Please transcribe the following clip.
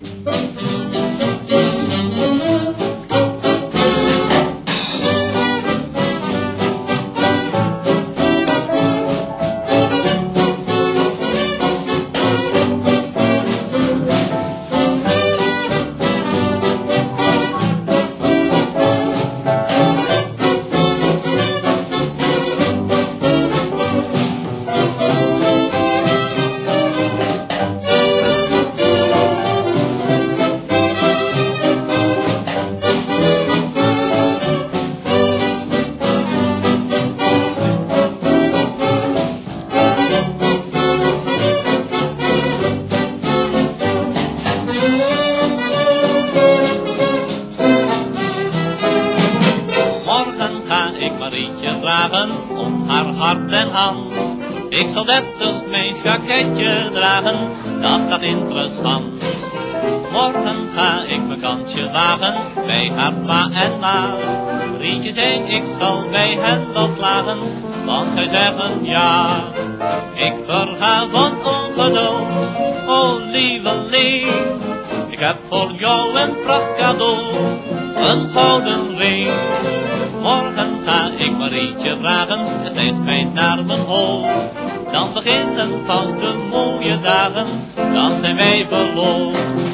Morgen vragen om haar hart en hand. Ik zal deftig mijn jaketje dragen, dat gaat interessant. Morgen ga ik mijn kansje wagen bij haar pa en ma. Rietje zei ik zal bij hen wel want zij zeggen ja. Ik verga van ongeduld, oh lieve lief. Ik heb voor jou een prachtcadeau, een gouden ring. Marietje vragen, het lijkt mij naar mijn hoofd. Dan beginnen pas de mooie dagen, dan zijn wij verloofd.